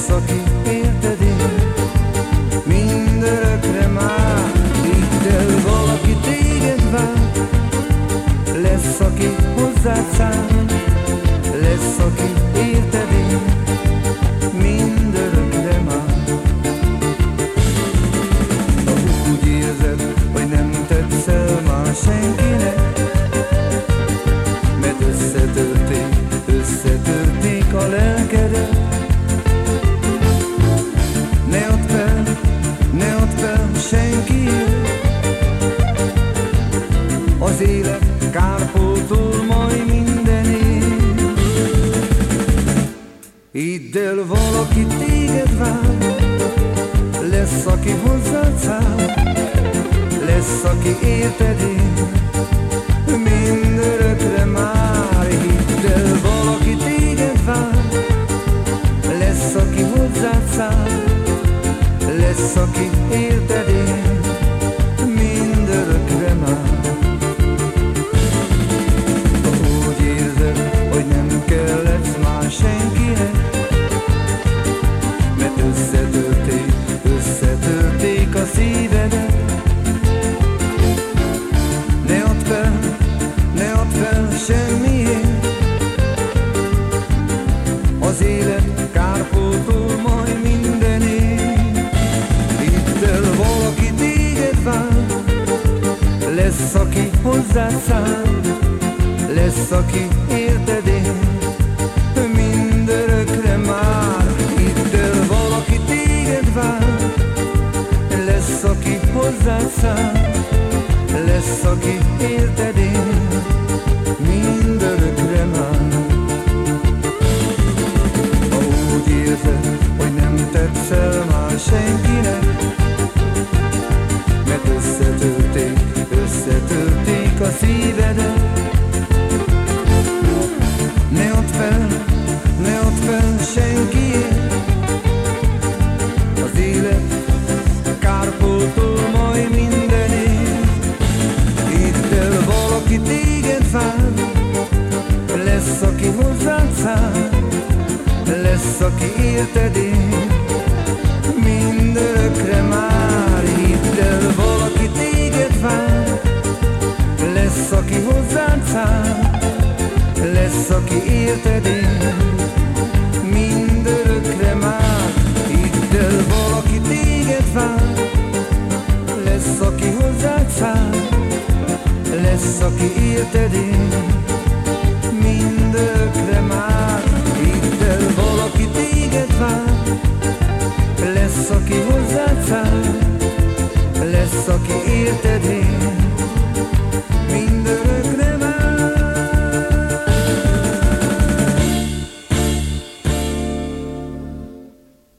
lesz, aki érted én, mindörökre már. Téged vár, lesz, aki hozzád száll, kárpótol majd mindenért. Hidd el, valaki téged vár, lesz, aki hozzád száll, lesz, aki érted én, mindörökre már. Hidd el, valaki téged vár, lesz, aki hozzád száll, lesz, aki érted én, aki hozzád száll, lesz, aki érted én, mindörökre már. Hidd el, valaki téged vár, lesz, aki száll, lesz, aki érted én, fel senkiért, az élet kárpótol majd mindenért. Hidd el, valaki téged vár, lesz, aki hozzád száll, lesz, aki érted én, mindörökre már. Hidd el, valaki téged vár, lesz, aki hozzád száll, lesz, aki érted én, lesz, aki érted én, mindörökre már.